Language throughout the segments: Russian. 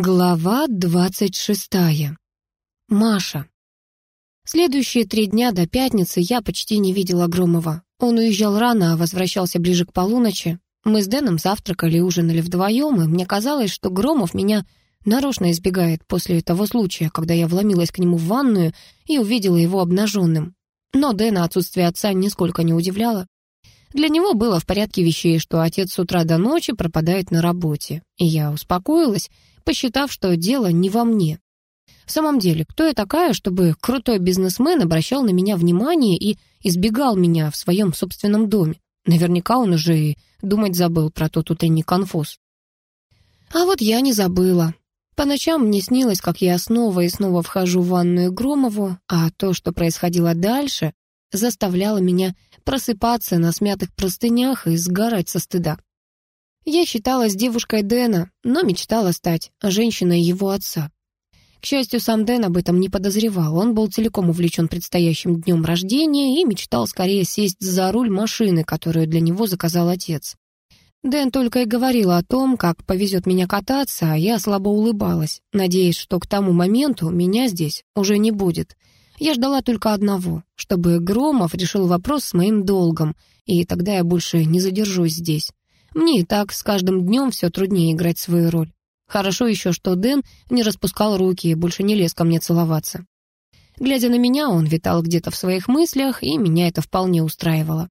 Глава двадцать шестая. Маша. Следующие три дня до пятницы я почти не видела Громова. Он уезжал рано, а возвращался ближе к полуночи. Мы с Дэном завтракали и ужинали вдвоем, и мне казалось, что Громов меня нарочно избегает после того случая, когда я вломилась к нему в ванную и увидела его обнаженным. Но Дэна отсутствие отца нисколько не удивляло. Для него было в порядке вещей, что отец с утра до ночи пропадает на работе. И я успокоилась, посчитав, что дело не во мне. В самом деле, кто я такая, чтобы крутой бизнесмен обращал на меня внимание и избегал меня в своем собственном доме? Наверняка он уже и думать забыл про тот утренний конфуз. А вот я не забыла. По ночам мне снилось, как я снова и снова вхожу в ванную Громову, а то, что происходило дальше, заставляло меня просыпаться на смятых простынях и сгорать со стыда. Я считалась девушкой Дэна, но мечтала стать женщиной его отца. К счастью, сам Дэн об этом не подозревал. Он был целиком увлечен предстоящим днем рождения и мечтал скорее сесть за руль машины, которую для него заказал отец. Дэн только и говорил о том, как повезет меня кататься, а я слабо улыбалась, надеясь, что к тому моменту меня здесь уже не будет. Я ждала только одного, чтобы Громов решил вопрос с моим долгом, и тогда я больше не задержусь здесь. Мне и так с каждым днем все труднее играть свою роль. Хорошо еще, что Дэн не распускал руки и больше не лез ко мне целоваться. Глядя на меня, он витал где-то в своих мыслях, и меня это вполне устраивало.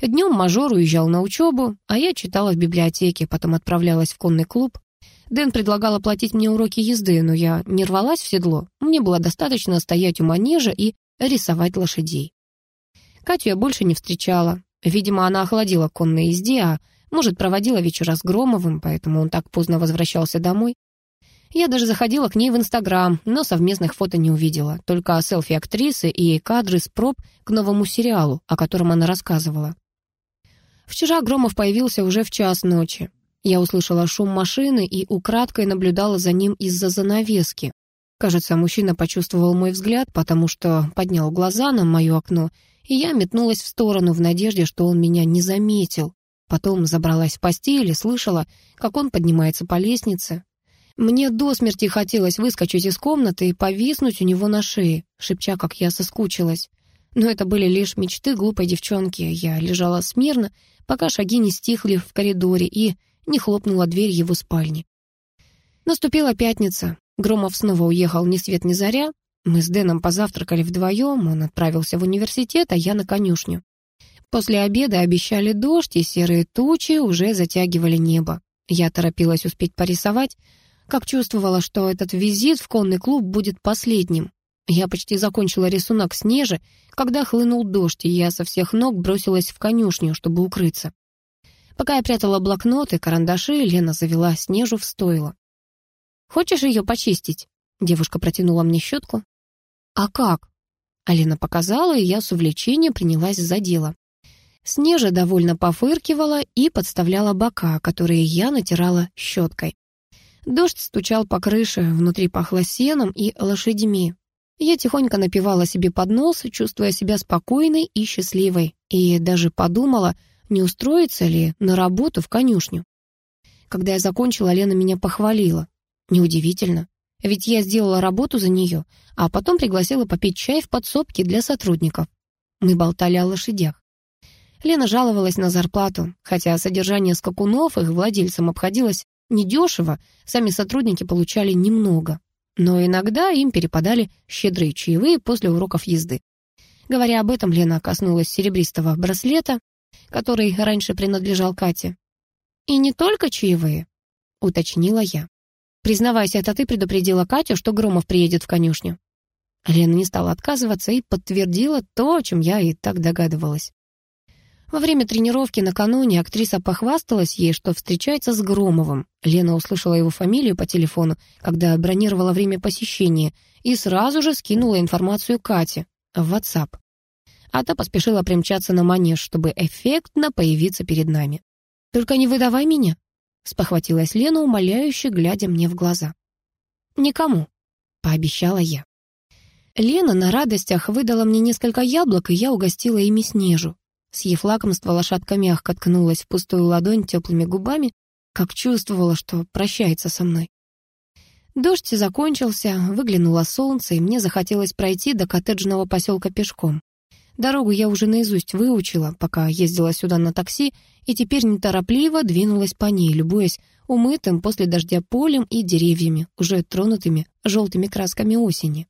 Днем мажор уезжал на учебу, а я читала в библиотеке, потом отправлялась в конный клуб. Дэн предлагал оплатить мне уроки езды, но я не рвалась в седло. Мне было достаточно стоять у манежа и рисовать лошадей. Катю я больше не встречала. Видимо, она охладила конной езде, а может, проводила вечера с Громовым, поэтому он так поздно возвращался домой. Я даже заходила к ней в Инстаграм, но совместных фото не увидела, только селфи актрисы и кадры с проб к новому сериалу, о котором она рассказывала. Вчера Громов появился уже в час ночи. Я услышала шум машины и украдкой наблюдала за ним из-за занавески. Кажется, мужчина почувствовал мой взгляд, потому что поднял глаза на мое окно, и я метнулась в сторону в надежде, что он меня не заметил. Потом забралась в постель и слышала, как он поднимается по лестнице. Мне до смерти хотелось выскочить из комнаты и повиснуть у него на шее, шепча, как я соскучилась. Но это были лишь мечты глупой девчонки. Я лежала смирно, пока шаги не стихли в коридоре и не хлопнула дверь его спальни. Наступила пятница. Громов снова уехал ни свет ни заря. Мы с Дэном позавтракали вдвоем, он отправился в университет, а я на конюшню. После обеда обещали дождь, и серые тучи уже затягивали небо. Я торопилась успеть порисовать, как чувствовала, что этот визит в конный клуб будет последним. Я почти закончила рисунок снежи, когда хлынул дождь, и я со всех ног бросилась в конюшню, чтобы укрыться. Пока я прятала блокноты, карандаши, Лена завела Снежу в стойло. «Хочешь ее почистить?» Девушка протянула мне щетку. «А как?» Алина показала, и я с увлечением принялась за дело. Снежа довольно пофыркивала и подставляла бока, которые я натирала щеткой. Дождь стучал по крыше, внутри пахло сеном и лошадьми. Я тихонько напивала себе под нос, чувствуя себя спокойной и счастливой, и даже подумала, не устроиться ли на работу в конюшню. Когда я закончила, Лена меня похвалила. Неудивительно, ведь я сделала работу за нее, а потом пригласила попить чай в подсобке для сотрудников. Мы болтали о лошадях. Лена жаловалась на зарплату, хотя содержание скакунов их владельцам обходилось недешево, сами сотрудники получали немного. Но иногда им перепадали щедрые чаевые после уроков езды. Говоря об этом, Лена коснулась серебристого браслета, который раньше принадлежал Кате. «И не только чаевые», — уточнила я. «Признавайся, это ты предупредила Катю, что Громов приедет в конюшню?» Лена не стала отказываться и подтвердила то, о чем я и так догадывалась. Во время тренировки накануне актриса похвасталась ей, что встречается с Громовым. Лена услышала его фамилию по телефону, когда бронировала время посещения, и сразу же скинула информацию Кате в WhatsApp. А та поспешила примчаться на манеж, чтобы эффектно появиться перед нами. «Только не выдавай меня», — спохватилась Лена, умоляюще глядя мне в глаза. «Никому», — пообещала я. Лена на радостях выдала мне несколько яблок, и я угостила ими Снежу. Съев лакомство, лошадка мягко ткнулась в пустую ладонь теплыми губами, как чувствовала, что прощается со мной. Дождь закончился, выглянуло солнце, и мне захотелось пройти до коттеджного поселка пешком. Дорогу я уже наизусть выучила, пока ездила сюда на такси, и теперь неторопливо двинулась по ней, любуясь умытым после дождя полем и деревьями, уже тронутыми желтыми красками осени.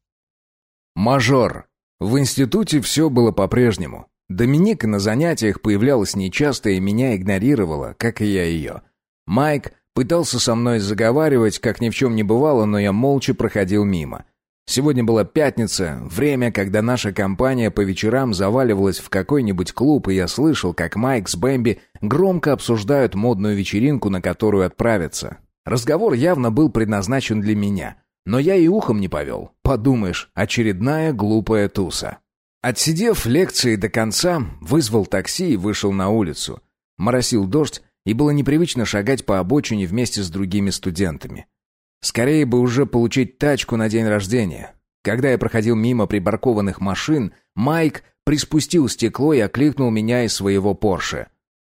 Мажор. В институте все было по-прежнему. Доминика на занятиях появлялась нечасто и меня игнорировала, как и я ее. Майк пытался со мной заговаривать, как ни в чем не бывало, но я молча проходил мимо. Сегодня была пятница, время, когда наша компания по вечерам заваливалась в какой-нибудь клуб, и я слышал, как Майк с Бэмби громко обсуждают модную вечеринку, на которую отправятся. Разговор явно был предназначен для меня, но я и ухом не повел. Подумаешь, очередная глупая туса. Отсидев лекции до конца, вызвал такси и вышел на улицу. Моросил дождь, и было непривычно шагать по обочине вместе с другими студентами. Скорее бы уже получить тачку на день рождения. Когда я проходил мимо припаркованных машин, Майк приспустил стекло и окликнул меня из своего Порше.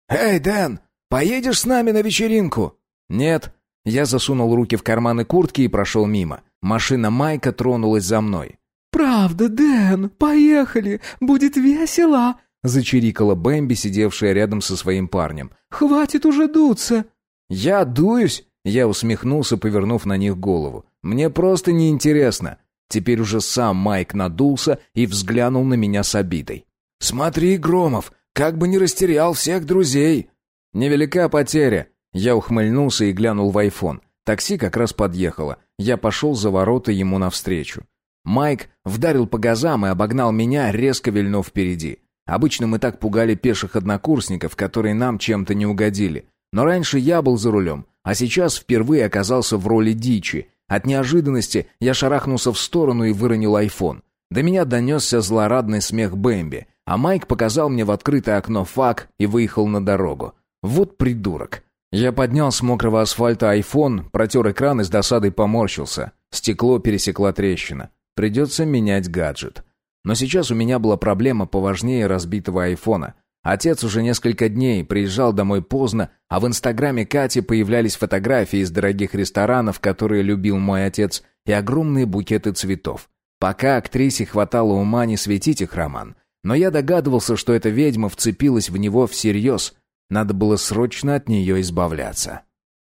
«Эй, Дэн, поедешь с нами на вечеринку?» «Нет». Я засунул руки в карманы куртки и прошел мимо. Машина Майка тронулась за мной. «Правда, Дэн, поехали, будет весело!» Зачирикала Бэмби, сидевшая рядом со своим парнем. «Хватит уже дуться!» «Я дуюсь?» Я усмехнулся, повернув на них голову. «Мне просто неинтересно». Теперь уже сам Майк надулся и взглянул на меня с обидой. «Смотри, Громов, как бы не растерял всех друзей!» «Невелика потеря!» Я ухмыльнулся и глянул в айфон. Такси как раз подъехало. Я пошел за ворота ему навстречу. Майк вдарил по газам и обогнал меня, резко вильнув впереди. Обычно мы так пугали пеших однокурсников, которые нам чем-то не угодили. Но раньше я был за рулем, а сейчас впервые оказался в роли дичи. От неожиданности я шарахнулся в сторону и выронил айфон. До меня донесся злорадный смех Бэмби, а Майк показал мне в открытое окно фак и выехал на дорогу. Вот придурок. Я поднял с мокрого асфальта айфон, протер экран и с досадой поморщился. Стекло пересекла трещина. Придется менять гаджет. Но сейчас у меня была проблема поважнее разбитого айфона — Отец уже несколько дней приезжал домой поздно, а в инстаграме Кати появлялись фотографии из дорогих ресторанов, которые любил мой отец, и огромные букеты цветов. Пока актрисе хватало ума не светить их роман. Но я догадывался, что эта ведьма вцепилась в него всерьез. Надо было срочно от нее избавляться.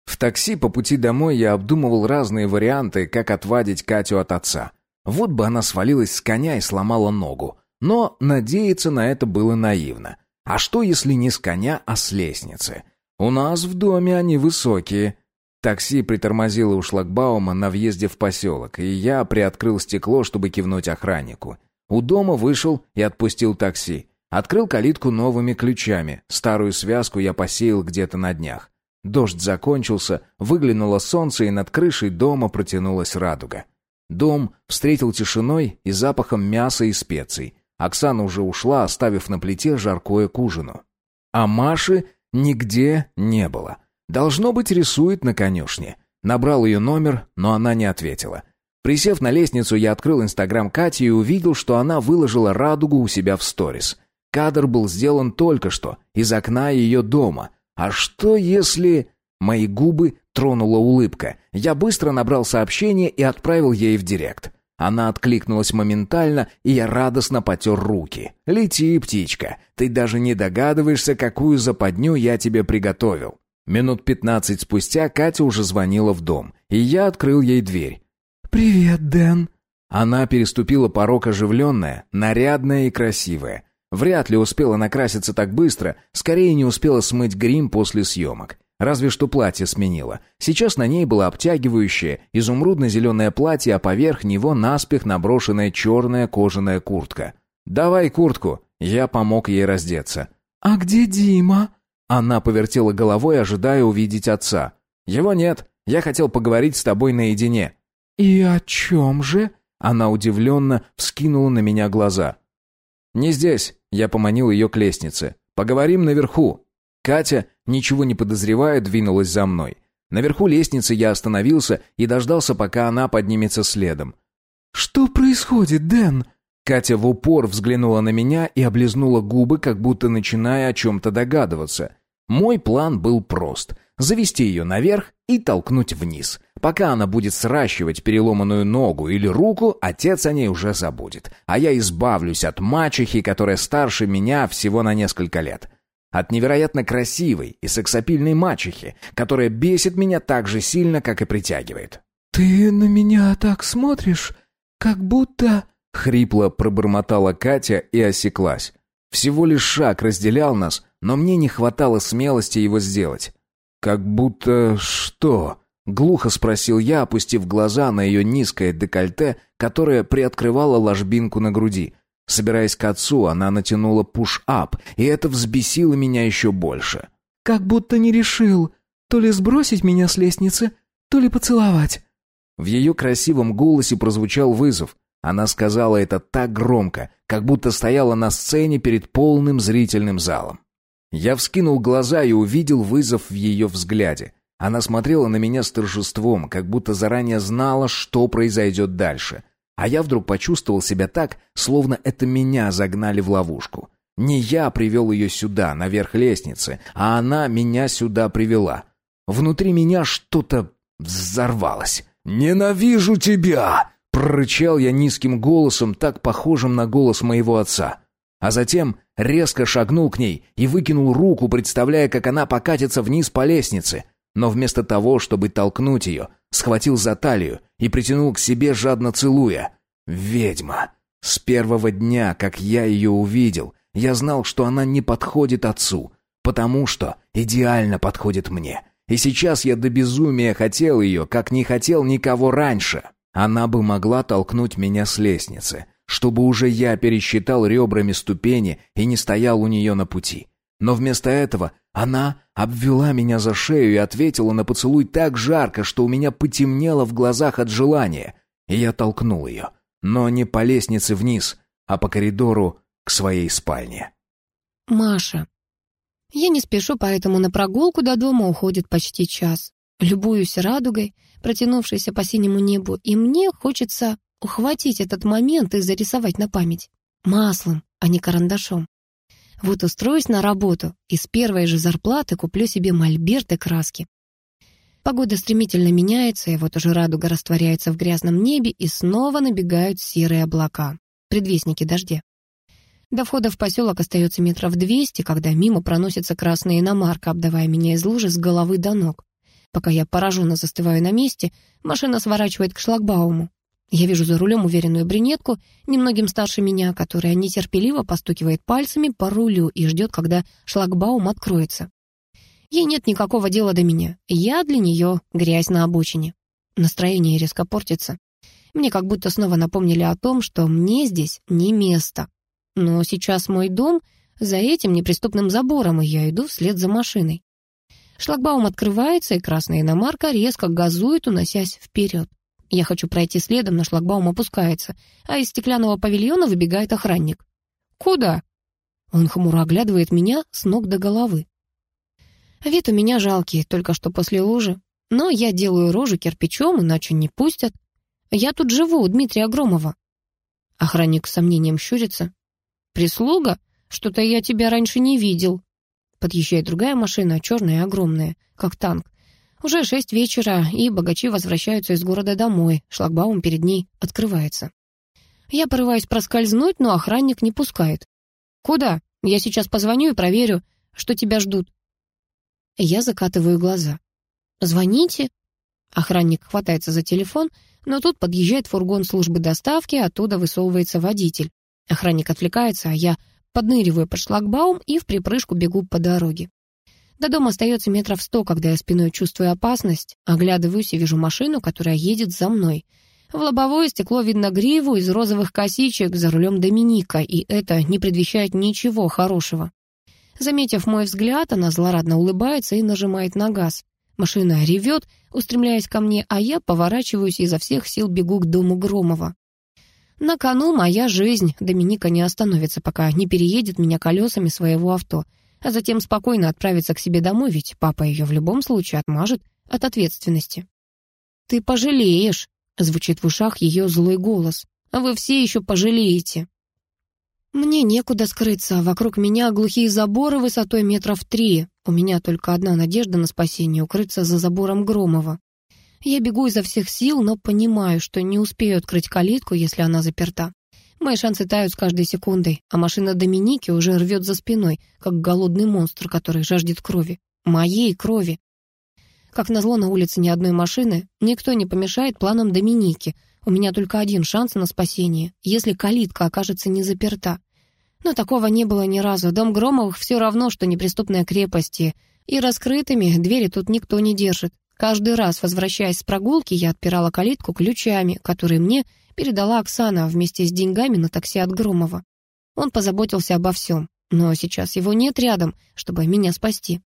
В такси по пути домой я обдумывал разные варианты, как отвадить Катю от отца. Вот бы она свалилась с коня и сломала ногу. Но надеяться на это было наивно. А что, если не с коня, а с лестницы? У нас в доме они высокие. Такси притормозило у шлагбаума на въезде в поселок, и я приоткрыл стекло, чтобы кивнуть охраннику. У дома вышел и отпустил такси. Открыл калитку новыми ключами. Старую связку я посеял где-то на днях. Дождь закончился, выглянуло солнце, и над крышей дома протянулась радуга. Дом встретил тишиной и запахом мяса и специй. Оксана уже ушла, оставив на плите жаркое к ужину. А Маши нигде не было. Должно быть, рисует на конюшне. Набрал ее номер, но она не ответила. Присев на лестницу, я открыл инстаграм Кати и увидел, что она выложила радугу у себя в сторис. Кадр был сделан только что, из окна ее дома. А что если... Мои губы тронула улыбка. Я быстро набрал сообщение и отправил ей в директ. Она откликнулась моментально, и я радостно потер руки. «Лети, птичка, ты даже не догадываешься, какую западню я тебе приготовил». Минут пятнадцать спустя Катя уже звонила в дом, и я открыл ей дверь. «Привет, Дэн». Она переступила порог оживленная, нарядная и красивая. Вряд ли успела накраситься так быстро, скорее не успела смыть грим после съемок. Разве что платье сменила. Сейчас на ней было обтягивающее, изумрудно-зеленое платье, а поверх него наспех наброшенная черная кожаная куртка. «Давай куртку!» Я помог ей раздеться. «А где Дима?» Она повертела головой, ожидая увидеть отца. «Его нет. Я хотел поговорить с тобой наедине». «И о чем же?» Она удивленно вскинула на меня глаза. «Не здесь», — я поманил ее к лестнице. «Поговорим наверху». Катя, ничего не подозревая, двинулась за мной. Наверху лестницы я остановился и дождался, пока она поднимется следом. «Что происходит, Дэн?» Катя в упор взглянула на меня и облизнула губы, как будто начиная о чем-то догадываться. Мой план был прост — завести ее наверх и толкнуть вниз. Пока она будет сращивать переломанную ногу или руку, отец о ней уже забудет. А я избавлюсь от мачехи, которая старше меня всего на несколько лет. От невероятно красивой и сексапильной мачехи, которая бесит меня так же сильно, как и притягивает. «Ты на меня так смотришь, как будто...» Хрипло пробормотала Катя и осеклась. Всего лишь шаг разделял нас, но мне не хватало смелости его сделать. «Как будто что?» — глухо спросил я, опустив глаза на ее низкое декольте, которое приоткрывало ложбинку на груди. Собираясь к отцу, она натянула пуш-ап, и это взбесило меня еще больше. «Как будто не решил, то ли сбросить меня с лестницы, то ли поцеловать». В ее красивом голосе прозвучал вызов. Она сказала это так громко, как будто стояла на сцене перед полным зрительным залом. Я вскинул глаза и увидел вызов в ее взгляде. Она смотрела на меня с торжеством, как будто заранее знала, что произойдет дальше. А я вдруг почувствовал себя так, словно это меня загнали в ловушку. Не я привел ее сюда, наверх лестницы, а она меня сюда привела. Внутри меня что-то взорвалось. «Ненавижу тебя!» — прорычал я низким голосом, так похожим на голос моего отца. А затем резко шагнул к ней и выкинул руку, представляя, как она покатится вниз по лестнице. Но вместо того, чтобы толкнуть ее, схватил за талию и притянул к себе, жадно целуя. «Ведьма!» С первого дня, как я ее увидел, я знал, что она не подходит отцу, потому что идеально подходит мне. И сейчас я до безумия хотел ее, как не хотел никого раньше. Она бы могла толкнуть меня с лестницы, чтобы уже я пересчитал ребрами ступени и не стоял у нее на пути. Но вместо этого она обвела меня за шею и ответила на поцелуй так жарко, что у меня потемнело в глазах от желания, и я толкнул ее, но не по лестнице вниз, а по коридору к своей спальне. Маша. Я не спешу, поэтому на прогулку до дома уходит почти час. Любуюсь радугой, протянувшейся по синему небу, и мне хочется ухватить этот момент и зарисовать на память. Маслом, а не карандашом. Вот устроюсь на работу и с первой же зарплаты куплю себе мольберт краски. Погода стремительно меняется, и вот уже радуга растворяется в грязном небе, и снова набегают серые облака, предвестники дождя. До входа в поселок остается метров двести, когда мимо проносится красная иномарка, обдавая меня из лужи с головы до ног. Пока я пораженно застываю на месте, машина сворачивает к шлагбауму. Я вижу за рулем уверенную брюнетку, немногим старше меня, которая нетерпеливо постукивает пальцами по рулю и ждет, когда шлагбаум откроется. Ей нет никакого дела до меня. Я для нее грязь на обочине. Настроение резко портится. Мне как будто снова напомнили о том, что мне здесь не место. Но сейчас мой дом за этим неприступным забором, и я иду вслед за машиной. Шлагбаум открывается, и красная иномарка резко газует, уносясь вперед. Я хочу пройти следом, но шлагбаум опускается, а из стеклянного павильона выбегает охранник. «Куда?» Он хмуро оглядывает меня с ног до головы. Вид у меня жалкий, только что после лужи. Но я делаю рожу кирпичом, иначе не пустят. Я тут живу, у Дмитрия Громова. Охранник с сомнением щурится. «Прислуга? Что-то я тебя раньше не видел». Подъезжает другая машина, черная и огромная, как танк. Уже шесть вечера, и богачи возвращаются из города домой. Шлагбаум перед ней открывается. Я порываюсь проскользнуть, но охранник не пускает. «Куда? Я сейчас позвоню и проверю, что тебя ждут». Я закатываю глаза. «Звоните?» Охранник хватается за телефон, но тут подъезжает фургон службы доставки, оттуда высовывается водитель. Охранник отвлекается, а я подныриваю под шлагбаум и в припрыжку бегу по дороге. До дома остается метров сто, когда я спиной чувствую опасность, оглядываюсь и вижу машину, которая едет за мной. В лобовое стекло видно гриву из розовых косичек за рулем Доминика, и это не предвещает ничего хорошего. Заметив мой взгляд, она злорадно улыбается и нажимает на газ. Машина ревет, устремляясь ко мне, а я поворачиваюсь и изо всех сил бегу к дому Громова. На кону моя жизнь. Доминика не остановится, пока не переедет меня колесами своего авто — а затем спокойно отправиться к себе домой, ведь папа ее в любом случае отмажет от ответственности. «Ты пожалеешь», — звучит в ушах ее злой голос. «А вы все еще пожалеете». Мне некуда скрыться, вокруг меня глухие заборы высотой метров три. У меня только одна надежда на спасение — укрыться за забором Громова. Я бегу изо всех сил, но понимаю, что не успею открыть калитку, если она заперта. Мои шансы тают с каждой секундой, а машина Доминики уже рвет за спиной, как голодный монстр, который жаждет крови. Моей крови. Как назло, на улице ни одной машины, никто не помешает планам Доминики. У меня только один шанс на спасение, если калитка окажется не заперта. Но такого не было ни разу. Дом Громовых все равно, что неприступная крепость, и раскрытыми двери тут никто не держит. Каждый раз, возвращаясь с прогулки, я отпирала калитку ключами, которые мне передала Оксана вместе с деньгами на такси от Громова. Он позаботился обо всем, но сейчас его нет рядом, чтобы меня спасти.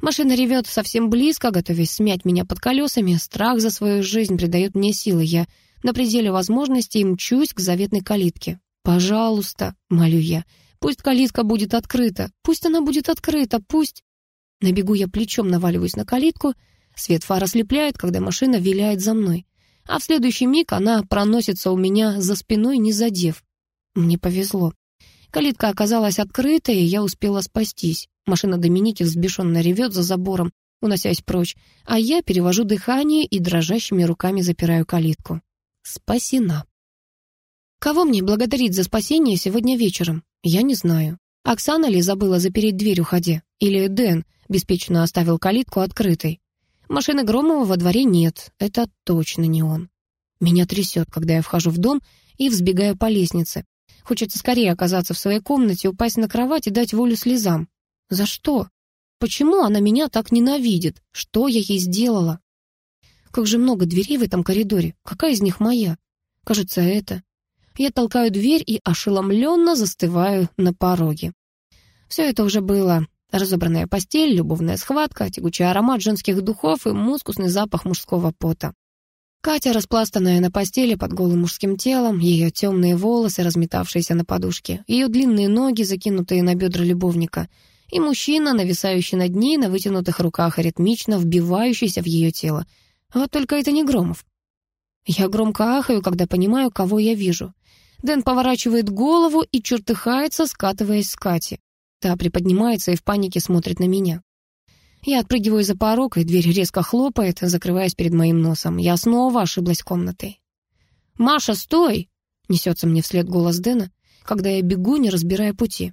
Машина ревет совсем близко, готовясь смять меня под колесами. Страх за свою жизнь придает мне силы. Я на пределе возможностей мчусь к заветной калитке. «Пожалуйста», — молю я, — «пусть калитка будет открыта, пусть она будет открыта, пусть...» На бегу я плечом наваливаюсь на калитку, свет фар ослепляет, когда машина виляет за мной. А в следующий миг она проносится у меня за спиной, не задев. Мне повезло. Калитка оказалась открытой, и я успела спастись. Машина Доминики взбешенно ревет за забором, уносясь прочь, а я перевожу дыхание и дрожащими руками запираю калитку. Спасена. Кого мне благодарить за спасение сегодня вечером? Я не знаю. Оксана ли забыла запереть дверь, уходя? Или Дэн беспечно оставил калитку открытой? Машины Громова во дворе нет, это точно не он. Меня трясет, когда я вхожу в дом и взбегаю по лестнице. Хочется скорее оказаться в своей комнате, упасть на кровать и дать волю слезам. За что? Почему она меня так ненавидит? Что я ей сделала? Как же много дверей в этом коридоре. Какая из них моя? Кажется, это. Я толкаю дверь и ошеломленно застываю на пороге. Все это уже было. Разобранная постель, любовная схватка, тягучий аромат женских духов и мускусный запах мужского пота. Катя, распластанная на постели под голым мужским телом, ее темные волосы, разметавшиеся на подушке, ее длинные ноги, закинутые на бедра любовника, и мужчина, нависающий над ней на вытянутых руках ритмично вбивающийся в ее тело. Вот только это не Громов. Я громко ахаю, когда понимаю, кого я вижу. Дэн поворачивает голову и чертыхается, скатываясь с Кати. Та приподнимается и в панике смотрит на меня. Я отпрыгиваю за порог, и дверь резко хлопает, закрываясь перед моим носом. Я снова ошиблась комнатой. «Маша, стой!» — несется мне вслед голос Дэна, когда я бегу, не разбирая пути.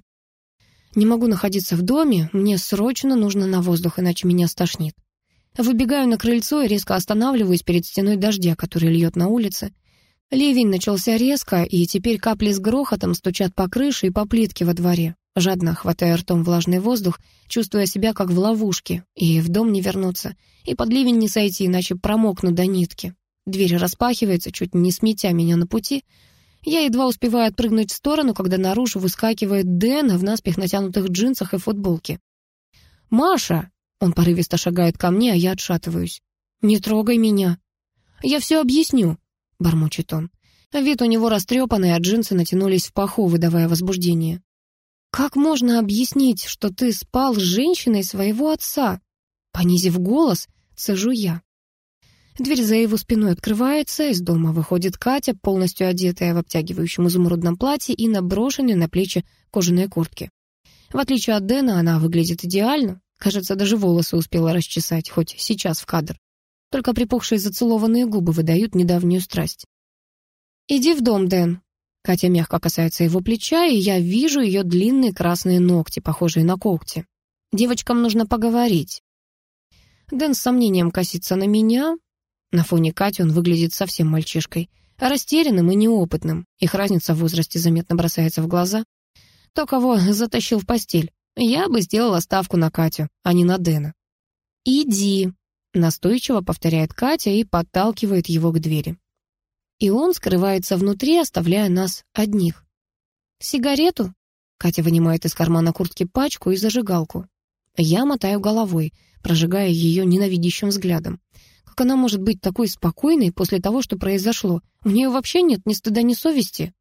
Не могу находиться в доме, мне срочно нужно на воздух, иначе меня стошнит. Выбегаю на крыльцо и резко останавливаюсь перед стеной дождя, который льет на улице. Ливень начался резко, и теперь капли с грохотом стучат по крыше и по плитке во дворе. Жадно хватая ртом влажный воздух, чувствуя себя как в ловушке, и в дом не вернуться, и под ливень не сойти, иначе промокну до нитки. Дверь распахивается, чуть не сметя меня на пути. Я едва успеваю отпрыгнуть в сторону, когда наружу выскакивает Дэн в наспех натянутых джинсах и футболке. «Маша!» — он порывисто шагает ко мне, а я отшатываюсь. «Не трогай меня!» «Я все объясню!» — бормочет он. Вид у него растрепанный, а джинсы натянулись в паху, выдавая возбуждение. «Как можно объяснить, что ты спал с женщиной своего отца?» Понизив голос, цежу я. Дверь за его спиной открывается, из дома выходит Катя, полностью одетая в обтягивающем изумрудном платье и наброшенной на плечи кожаной куртки. В отличие от Дэна, она выглядит идеально. Кажется, даже волосы успела расчесать, хоть сейчас в кадр. Только припухшие зацелованные губы выдают недавнюю страсть. «Иди в дом, Дэн». Катя мягко касается его плеча, и я вижу ее длинные красные ногти, похожие на когти. Девочкам нужно поговорить. Дэн с сомнением косится на меня. На фоне Кати он выглядит совсем мальчишкой, растерянным и неопытным. Их разница в возрасте заметно бросается в глаза. То, кого затащил в постель. Я бы сделала ставку на Катю, а не на Дэна. «Иди», — настойчиво повторяет Катя и подталкивает его к двери и он скрывается внутри, оставляя нас одних. «Сигарету?» Катя вынимает из кармана куртки пачку и зажигалку. Я мотаю головой, прожигая ее ненавидящим взглядом. Как она может быть такой спокойной после того, что произошло? У нее вообще нет ни стыда, ни совести.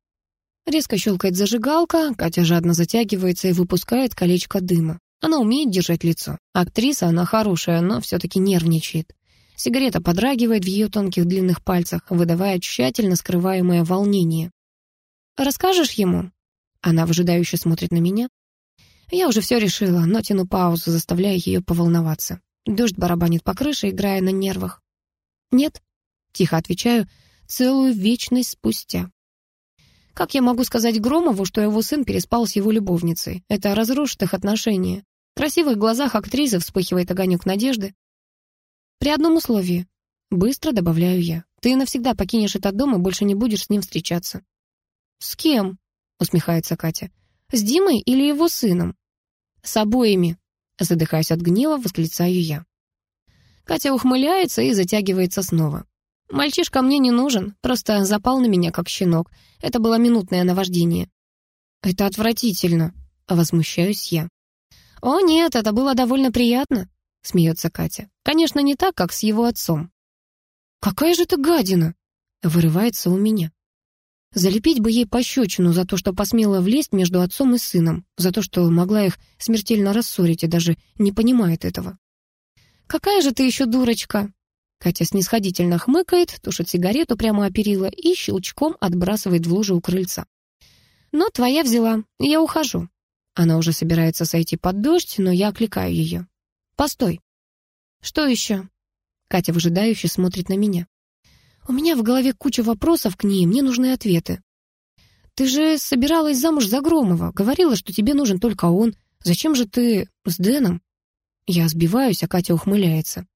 Резко щелкает зажигалка, Катя жадно затягивается и выпускает колечко дыма. Она умеет держать лицо. Актриса она хорошая, но все-таки нервничает. Сигарета подрагивает в ее тонких длинных пальцах, выдавая тщательно скрываемое волнение. «Расскажешь ему?» Она выжидающе смотрит на меня. Я уже все решила, но тяну паузу, заставляя ее поволноваться. Дождь барабанит по крыше, играя на нервах. «Нет», — тихо отвечаю, целую вечность спустя. Как я могу сказать Громову, что его сын переспал с его любовницей? Это разрушит их отношения. В красивых глазах актрисы вспыхивает огонек надежды. При одном условии. Быстро добавляю я. Ты навсегда покинешь этот дом и больше не будешь с ним встречаться. «С кем?» — усмехается Катя. «С Димой или его сыном?» «С обоими», — задыхаясь от гнева, восклицаю я. Катя ухмыляется и затягивается снова. Мальчишка мне не нужен, просто запал на меня, как щенок. Это было минутное наваждение. «Это отвратительно», — возмущаюсь я. «О нет, это было довольно приятно», — смеется Катя. «Конечно, не так, как с его отцом». «Какая же ты гадина!» — вырывается у меня. Залепить бы ей пощечину за то, что посмела влезть между отцом и сыном, за то, что могла их смертельно рассорить и даже не понимает этого. «Какая же ты еще дурочка!» Катя снисходительно хмыкает, тушит сигарету прямо о перила и щелчком отбрасывает в лужу у крыльца. «Но твоя взяла, я ухожу». Она уже собирается сойти под дождь, но я окликаю ее. «Постой». «Что еще?» Катя выжидающе смотрит на меня. У меня в голове куча вопросов к ней, мне нужны ответы. Ты же собиралась замуж за Громова, говорила, что тебе нужен только он. Зачем же ты с Дэном? Я сбиваюсь, а Катя ухмыляется.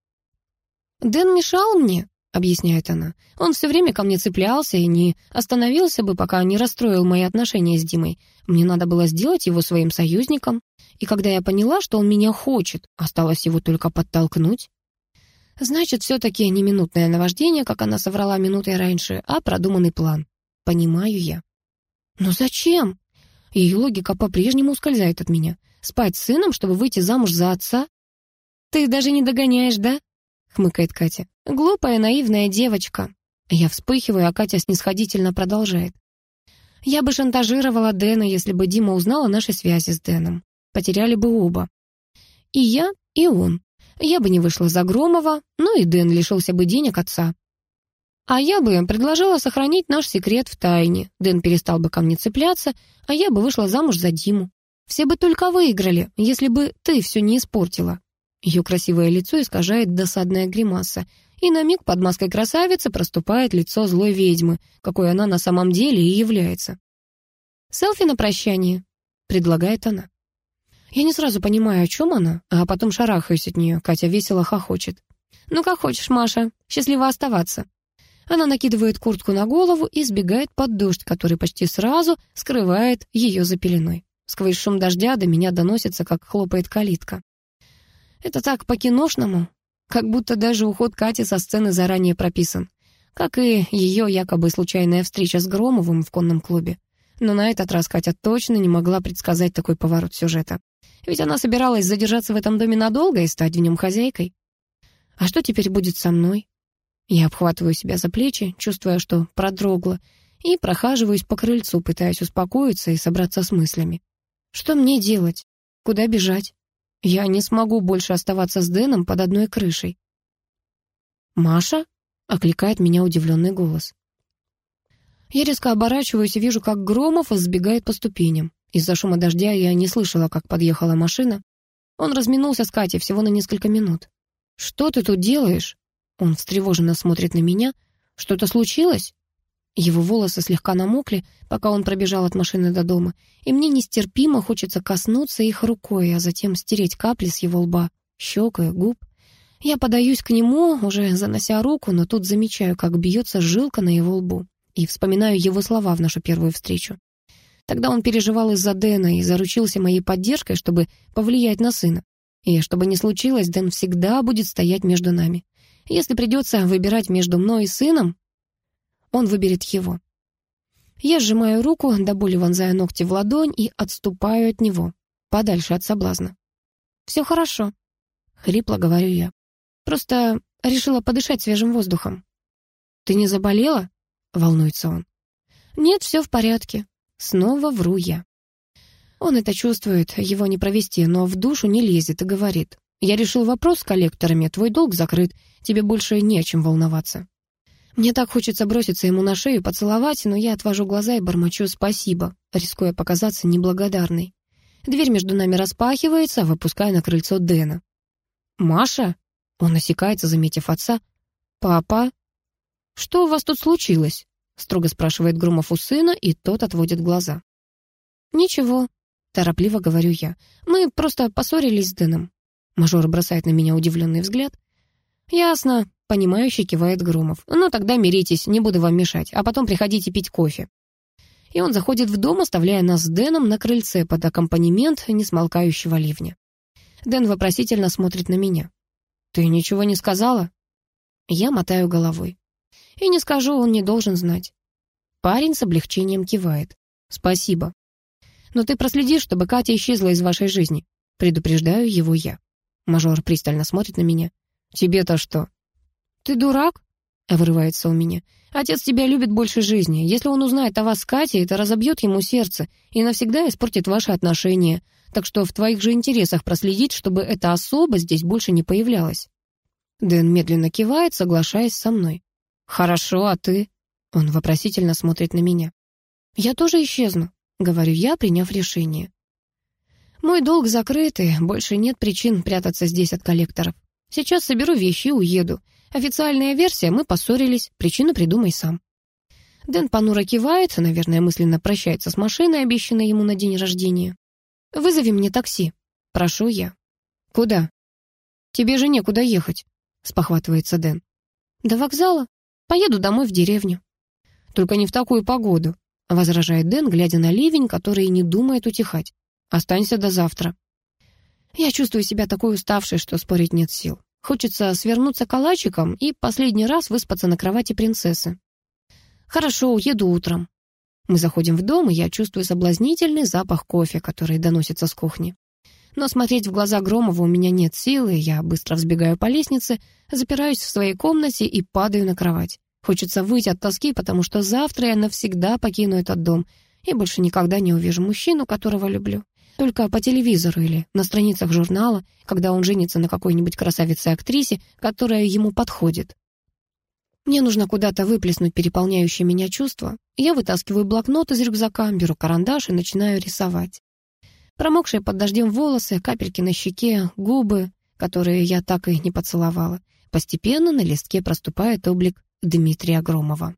«Дэн мешал мне», — объясняет она. «Он все время ко мне цеплялся и не остановился бы, пока не расстроил мои отношения с Димой. Мне надо было сделать его своим союзником. И когда я поняла, что он меня хочет, осталось его только подтолкнуть. Значит, все-таки не минутное наваждение, как она соврала минутой раньше, а продуманный план. Понимаю я. Но зачем? Ее логика по-прежнему ускользает от меня. Спать с сыном, чтобы выйти замуж за отца? Ты даже не догоняешь, да? Хмыкает Катя. Глупая, наивная девочка. Я вспыхиваю, а Катя снисходительно продолжает. Я бы шантажировала Дэна, если бы Дима узнала наши связи с Дэном. Потеряли бы оба. И я, и он. Я бы не вышла за Громова, ну и Дэн лишился бы денег отца. А я бы предложила сохранить наш секрет в тайне. Дэн перестал бы ко мне цепляться, а я бы вышла замуж за Диму. Все бы только выиграли, если бы ты все не испортила. Ее красивое лицо искажает досадная гримаса, и на миг под маской красавицы проступает лицо злой ведьмы, какой она на самом деле и является. «Селфи на прощание», — предлагает она. Я не сразу понимаю, о чем она, а потом шарахаюсь от нее. Катя весело хохочет. «Ну, как хочешь, Маша. Счастливо оставаться». Она накидывает куртку на голову и сбегает под дождь, который почти сразу скрывает ее за пеленой. Сквозь шум дождя до меня доносится, как хлопает калитка. Это так по-киношному, как будто даже уход Кати со сцены заранее прописан. Как и ее якобы случайная встреча с Громовым в конном клубе. Но на этот раз Катя точно не могла предсказать такой поворот сюжета. Ведь она собиралась задержаться в этом доме надолго и стать в нем хозяйкой. А что теперь будет со мной? Я обхватываю себя за плечи, чувствуя, что продрогла, и прохаживаюсь по крыльцу, пытаясь успокоиться и собраться с мыслями. Что мне делать? Куда бежать? Я не смогу больше оставаться с Дэном под одной крышей. «Маша?» — окликает меня удивленный голос. Я резко оборачиваюсь и вижу, как Громов сбегает по ступеням. Из-за шума дождя я не слышала, как подъехала машина. Он разминулся с Катей всего на несколько минут. «Что ты тут делаешь?» Он встревоженно смотрит на меня. «Что-то случилось?» Его волосы слегка намокли, пока он пробежал от машины до дома, и мне нестерпимо хочется коснуться их рукой, а затем стереть капли с его лба, щек и губ. Я подаюсь к нему, уже занося руку, но тут замечаю, как бьется жилка на его лбу, и вспоминаю его слова в нашу первую встречу. Тогда он переживал из-за Дэна и заручился моей поддержкой, чтобы повлиять на сына. И чтобы не случилось, Дэн всегда будет стоять между нами. Если придется выбирать между мной и сыном, он выберет его. Я сжимаю руку, до боли вонзая ногти в ладонь и отступаю от него, подальше от соблазна. «Все хорошо», — хрипло говорю я. «Просто решила подышать свежим воздухом». «Ты не заболела?» — волнуется он. «Нет, все в порядке. Снова вру я. Он это чувствует, его не провести, но в душу не лезет и говорит. «Я решил вопрос с коллекторами, твой долг закрыт, тебе больше не о чем волноваться». Мне так хочется броситься ему на шею, поцеловать, но я отвожу глаза и бормочу «спасибо», рискуя показаться неблагодарной. Дверь между нами распахивается, выпуская на крыльцо Дэна. «Маша?» Он осекается, заметив отца. «Папа?» «Что у вас тут случилось?» строго спрашивает Грумов у сына, и тот отводит глаза. «Ничего», — торопливо говорю я. «Мы просто поссорились с Дэном». Мажор бросает на меня удивленный взгляд. «Ясно», — понимающе кивает Грумов. «Ну тогда миритесь, не буду вам мешать, а потом приходите пить кофе». И он заходит в дом, оставляя нас с Дэном на крыльце под аккомпанемент несмолкающего ливня. Дэн вопросительно смотрит на меня. «Ты ничего не сказала?» Я мотаю головой. И не скажу, он не должен знать. Парень с облегчением кивает. Спасибо. Но ты проследишь, чтобы Катя исчезла из вашей жизни. Предупреждаю его я. Мажор пристально смотрит на меня. Тебе-то что? Ты дурак? Вырывается у меня. Отец тебя любит больше жизни. Если он узнает о вас с Катей, это разобьет ему сердце и навсегда испортит ваши отношения. Так что в твоих же интересах проследить, чтобы эта особа здесь больше не появлялась. Дэн медленно кивает, соглашаясь со мной. «Хорошо, а ты?» Он вопросительно смотрит на меня. «Я тоже исчезну», — говорю я, приняв решение. Мой долг закрытый, больше нет причин прятаться здесь от коллекторов. Сейчас соберу вещи и уеду. Официальная версия, мы поссорились, причину придумай сам. Дэн понуро кивает, наверное, мысленно прощается с машиной, обещанной ему на день рождения. «Вызови мне такси», — прошу я. «Куда?» «Тебе же некуда ехать», — спохватывается Дэн. «До вокзала. Поеду домой в деревню». «Только не в такую погоду», — возражает Дэн, глядя на ливень, который не думает утихать. «Останься до завтра». Я чувствую себя такой уставшей, что спорить нет сил. Хочется свернуться калачиком и последний раз выспаться на кровати принцессы. «Хорошо, уеду утром». Мы заходим в дом, и я чувствую соблазнительный запах кофе, который доносится с кухни. Но смотреть в глаза Громова у меня нет силы, я быстро взбегаю по лестнице, запираюсь в своей комнате и падаю на кровать. Хочется выйти от тоски, потому что завтра я навсегда покину этот дом и больше никогда не увижу мужчину, которого люблю. Только по телевизору или на страницах журнала, когда он женится на какой-нибудь красавице-актрисе, которая ему подходит. Мне нужно куда-то выплеснуть переполняющие меня чувства. Я вытаскиваю блокнот из рюкзака, беру карандаш и начинаю рисовать. Промокшие под дождем волосы, капельки на щеке, губы, которые я так и не поцеловала. Постепенно на листке проступает облик Дмитрия Громова.